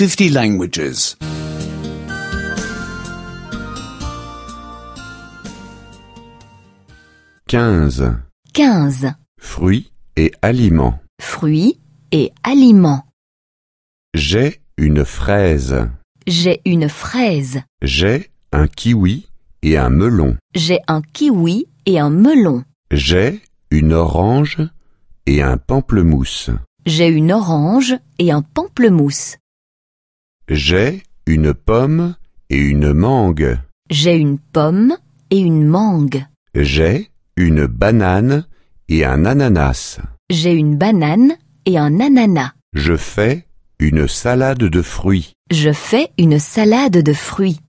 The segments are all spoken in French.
50 languages. 15. 15. Fruits et aliments. Fruits et aliments. J'ai une fraise. J'ai une fraise. J'ai un kiwi et un melon. J'ai un kiwi et un melon. J'ai une orange et un pamplemousse. J'ai une orange et un pamplemousse. J'ai une pomme et une mangue. J'ai une pomme et une mangue. J'ai une banane et un ananas. J'ai une banane et un ananas. Je fais une salade de fruits. Je fais une salade de fruits.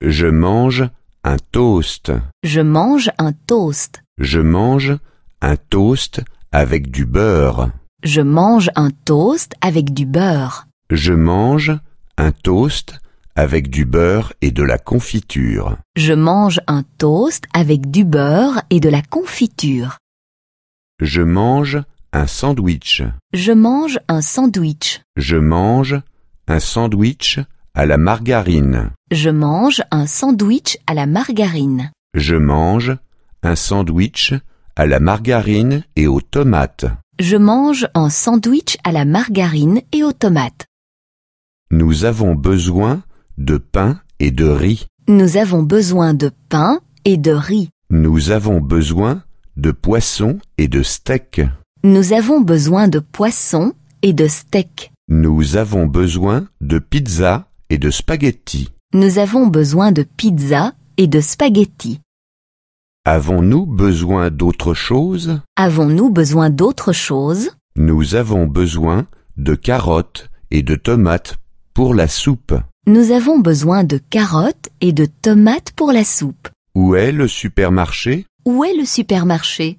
Je mange un toast. Je mange un toast. Je mange un toast avec du beurre. Je mange un toast avec du beurre. Je mange un toast avec du beurre et de la confiture. Je mange un toast avec du beurre et de la confiture. Je mange un sandwich. Je mange un sandwich. Je mange un sandwich à la margarine. Je mange un sandwich à la margarine. Je mange un sandwich à la margarine et aux tomates. Je mange un sandwich à la margarine et aux tomates. Nous avons besoin de pain et de riz. Nous avons besoin de pain et de riz. Nous avons besoin de poisson et de steak. Nous avons besoin de poisson et de steak. Nous avons besoin de pizza et de spaghetti. Nous avons besoin de pizza et de spaghetti. Avons-nous besoin d'autre chose? Avons-nous besoin d'autre chose? Nous avons besoin de carottes et de tomates pour la soupe. Nous avons besoin de carottes et de tomates pour la soupe. Où est le supermarché? Où est le supermarché?